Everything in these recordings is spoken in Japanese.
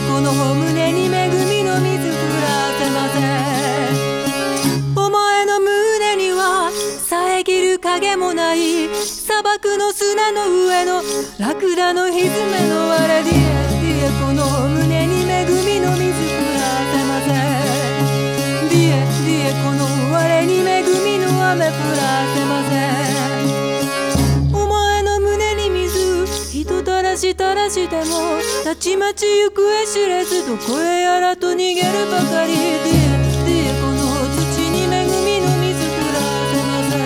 この胸に恵みの水降らせなぜお前の胸には遮る影もない砂漠の砂の上のラクダのひづめの割れディエディエこの胸に恵みの水降らせません。ディエディエこの我に恵みの雨降らせません。らしたらしてもたちまち行方知れずどこへやらと逃げるばかり。ディエディエこの土に恵みの水くらせませ。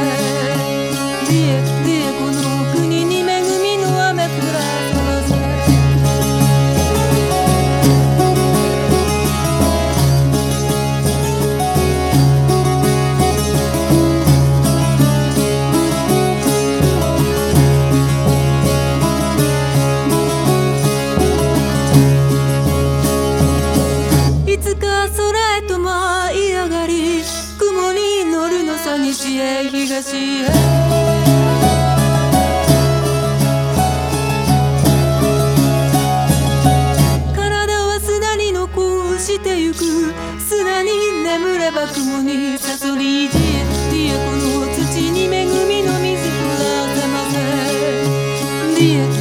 ん西へ東へ体は砂に残してゆく。砂に眠れば雲にサソリディエディエコの土に恵みの水降らせ。ませディエコ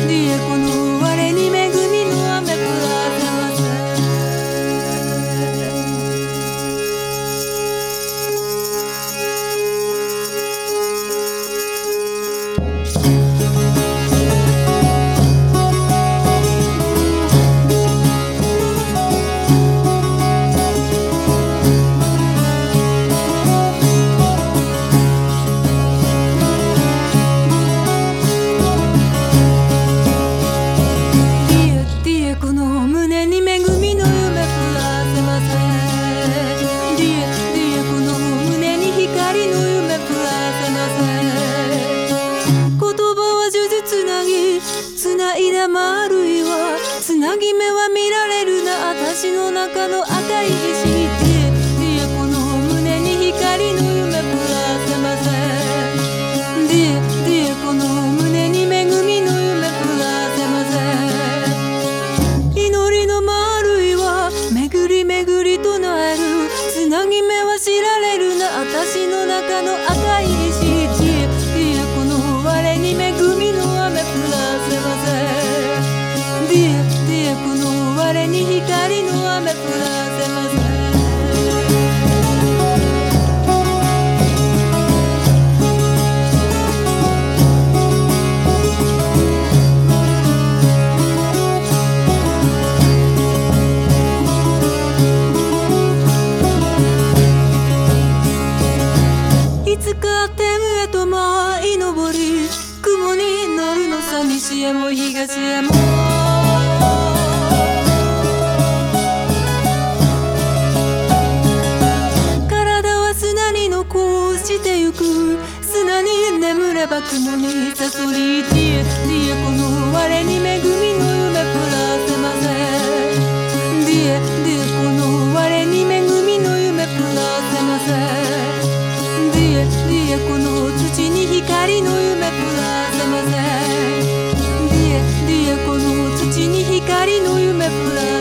ぎ目は見られるな。私の中の赤い石ディエディエこの胸に光の夢降らせません。ディエディエこの胸に恵みの夢降らせません。祈りの丸いは巡り巡り唱える。つなぎ目は知られるな。私の中の赤い光の雨降らせませんいつか天へと舞い上り雲に乗るのさ西へも東へもゆく。砂に眠れば雲にサソリ知恵ディエこの我に恵みの夢プラスませ。ディエディエこの我に恵みの夢プラスませ。ディエディエこの土に光の夢プラスませ。ディエディエこの土に光の夢プラス